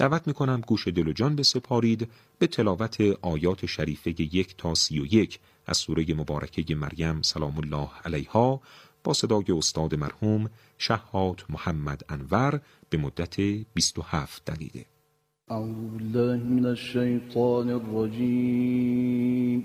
دعوت می کنم گوش دل و جان بسپارید به تلاوت آیات شریفه یک تا سی و یک از سوره مبارکه مریم سلام الله علیها با صدای استاد مرحوم شحات محمد انور به مدت 27 دقیقه. اعوذ بالله من الشیطان الرجیم.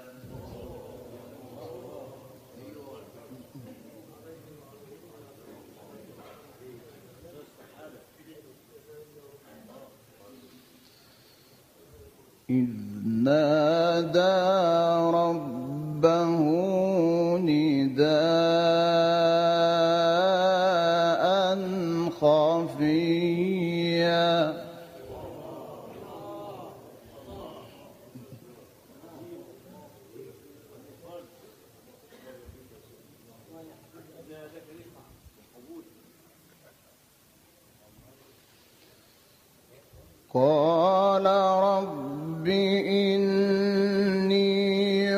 قال رب إني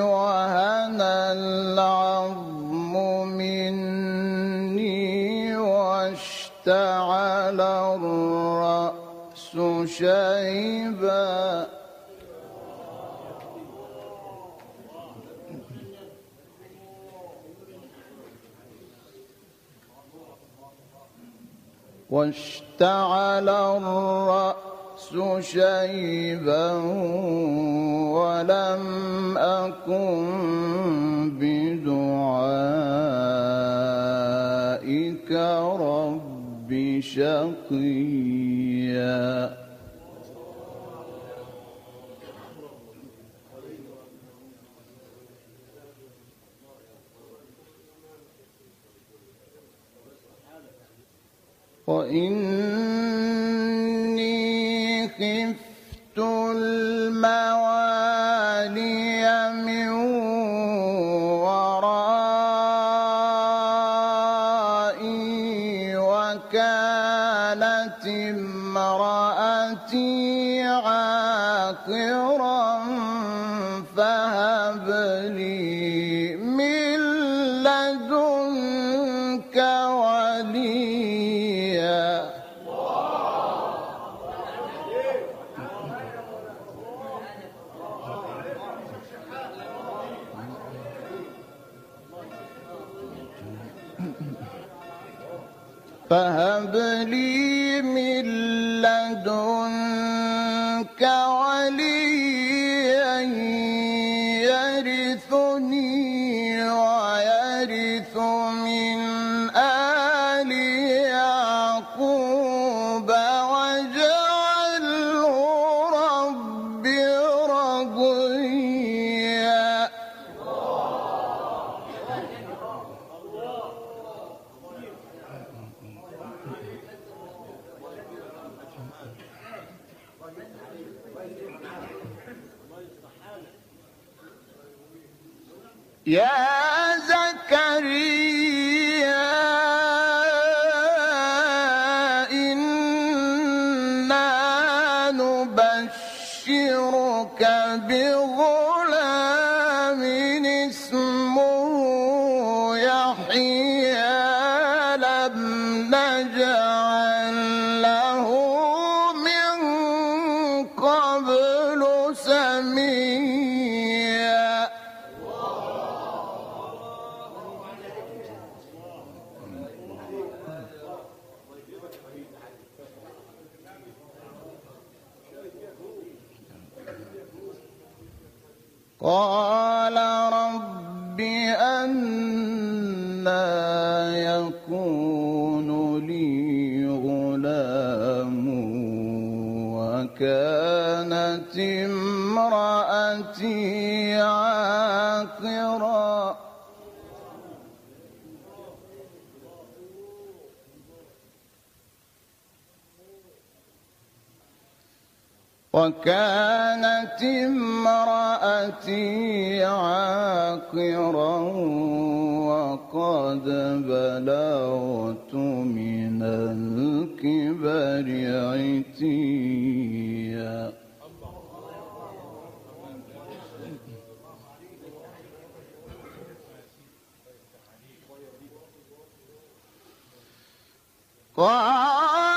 وهن العظم مني واشتعل الرأس شيبا. واشتعل الرأس شيبا ولم أكن بدعائك رب شقيا. وإني فهب لي من نبشرك وكانت امرأتي عاقرا. وكانت امرأتي عاقرا وقد بلغت من الكبر عتيا. قال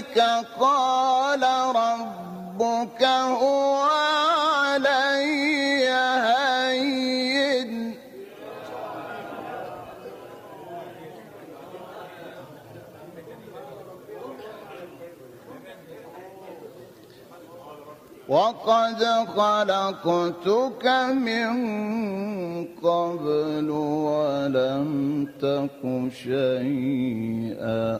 كذلك قال ربك هو علي هين. وقد خلقتك من قبل ولم تك شيئا.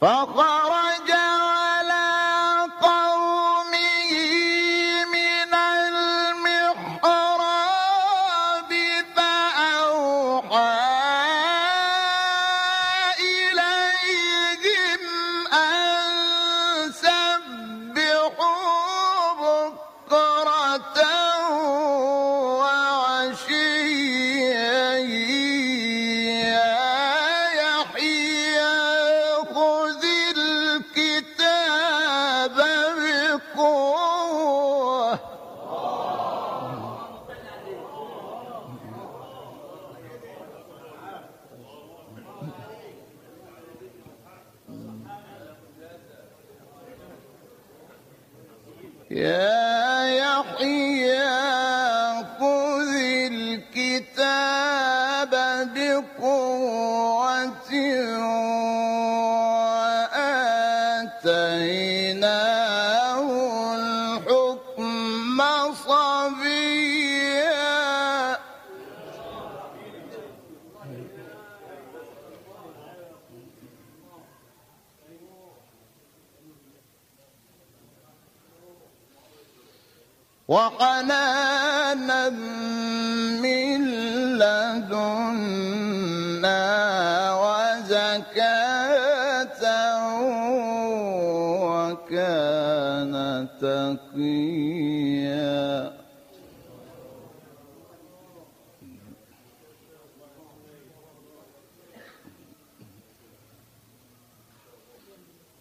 فخرج بقوة يا وحنانا من لدنا وزكاة وكان تقيا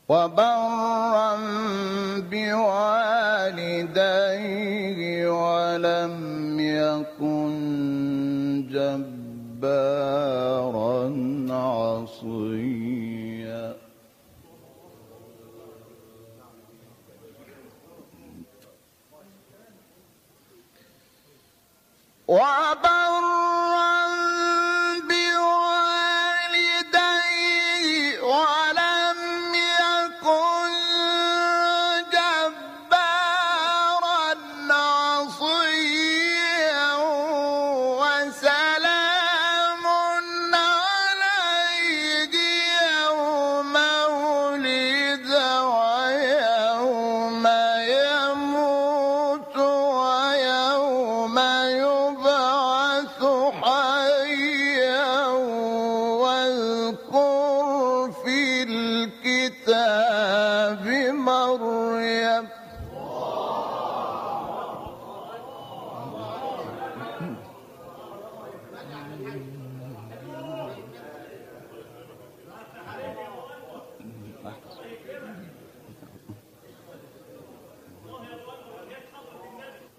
وبرا بوالديه ولم يكن جبارا عصيا. وبرا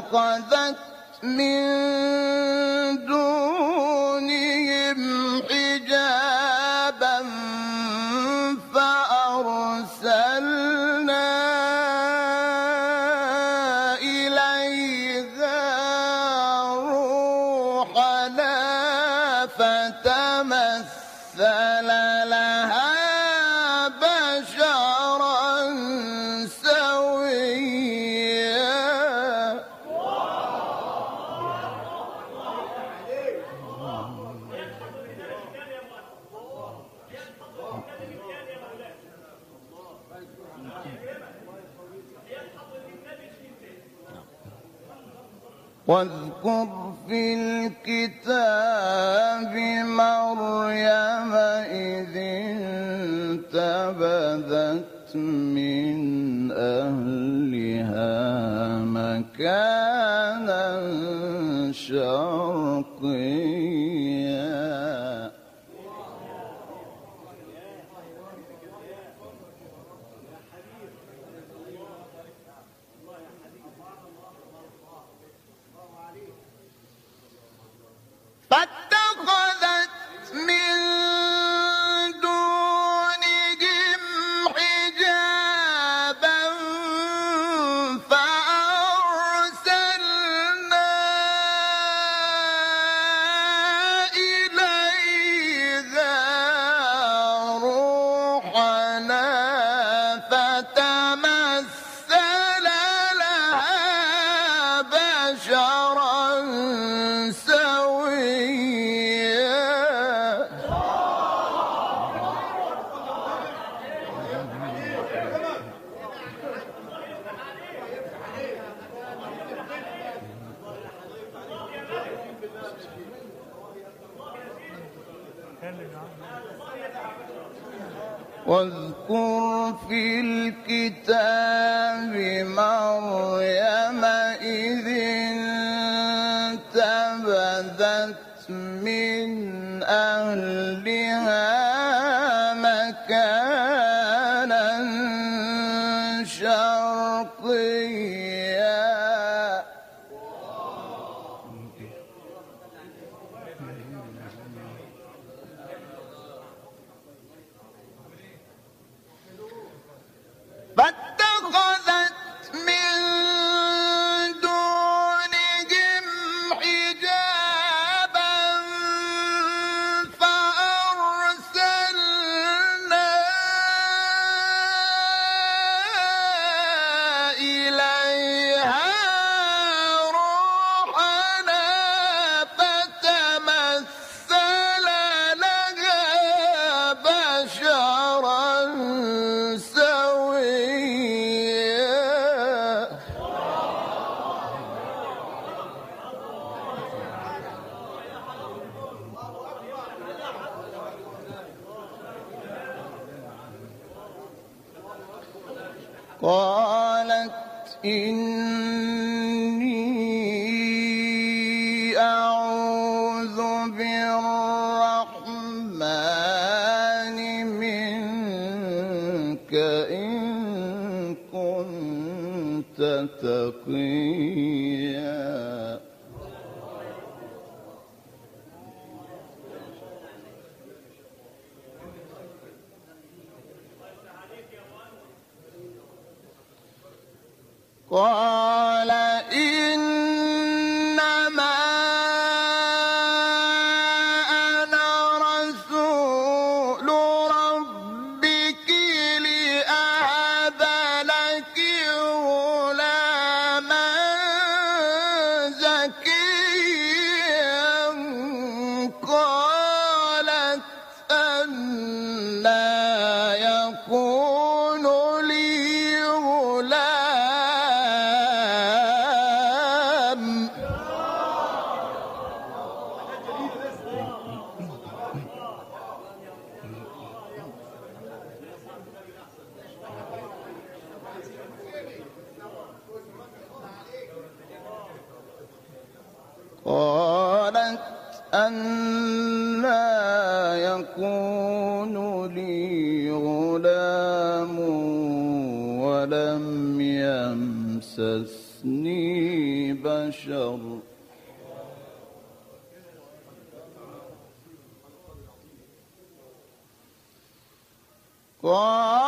فاتخذت من واذكر في الكتاب مريم إذ انتبذت واذكر في الكتاب مريم إذ انتبذت من أهلها قال قالت أنا يكون لي غلام ولم يمسسني بشر. قالت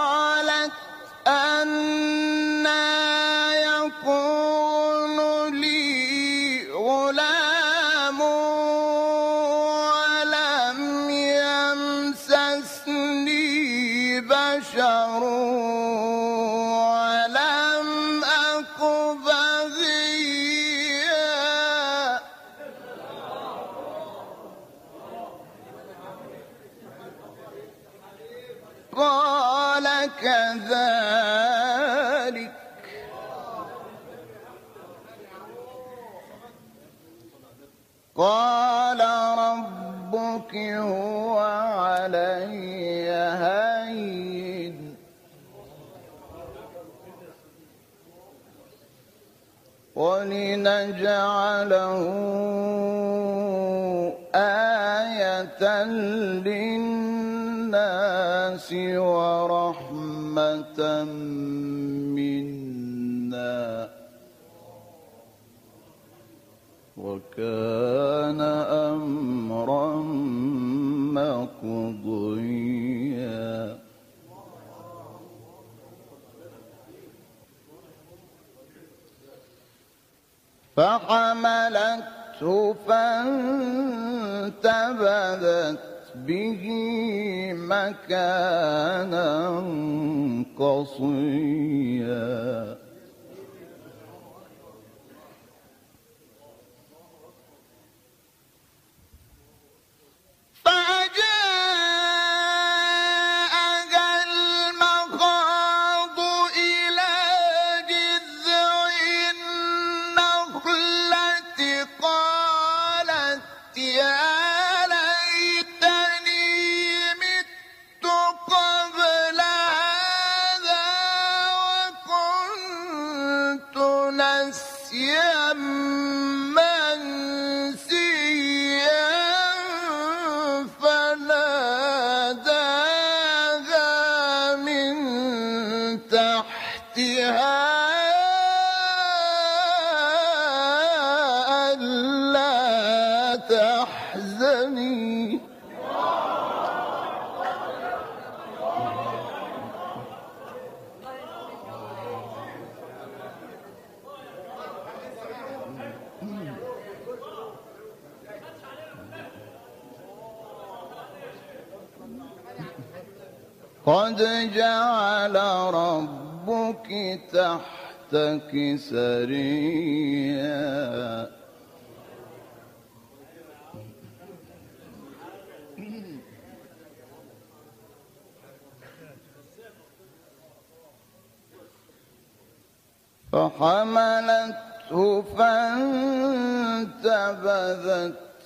قال كذلك. قال ربك هو علي هين. ولنجعله آية للناس. ورحمة منا. وكان أمرا مقضيا. فحملته فانتبذت به مكانا قصيا. تحتها ألا تحزني. قد جعل ربك تحتك سريا فحملته فانتبذت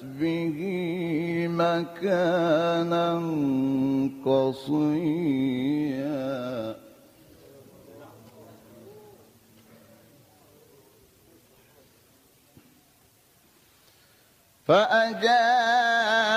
به مكانا قصيا. فأجاءها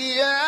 يا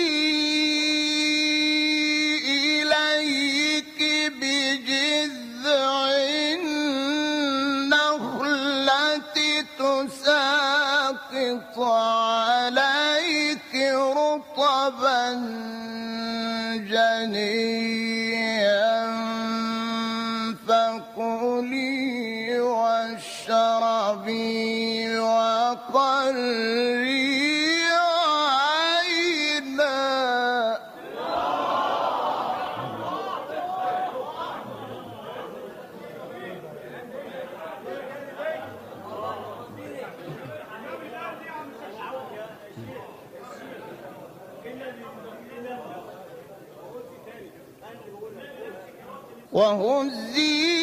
رطبا جنيا. فكلي واشربي وقري وهزي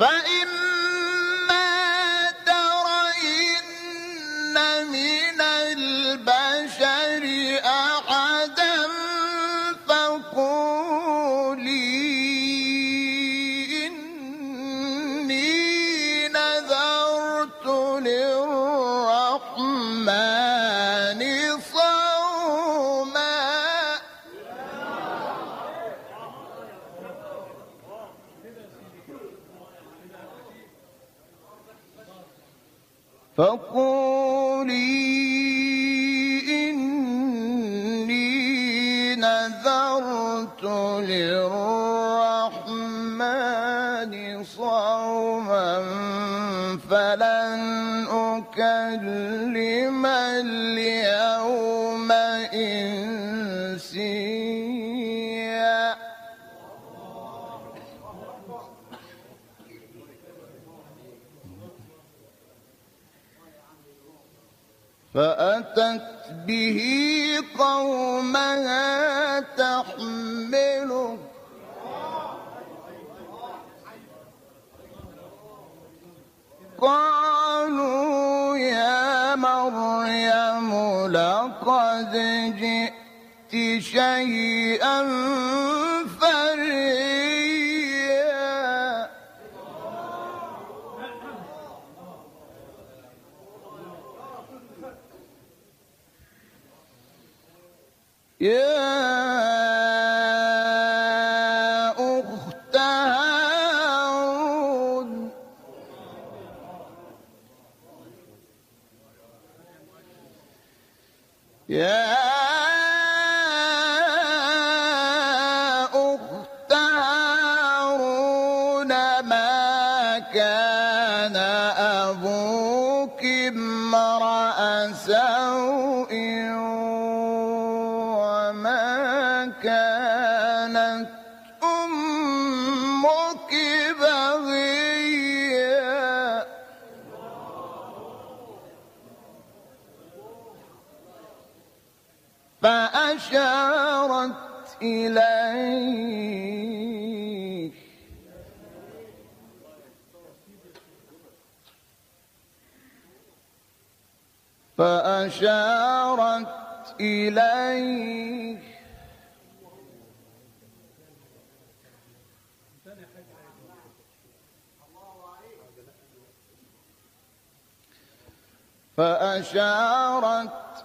فإما صوما فلن أكلم اليوم إنسيا. فأتت به قومها تحمله قالوا يا مريم لقد جئت شيئا فريا. يا فأشارت إليه. فأشارت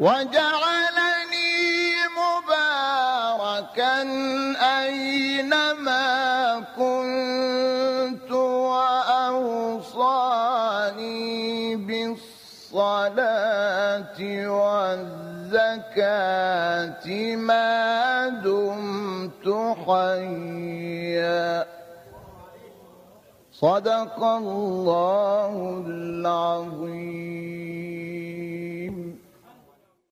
وجعلني مباركا أينما كنت وأوصاني بالصلاة والزكاة ما دمت حيا. صدق الله العظيم.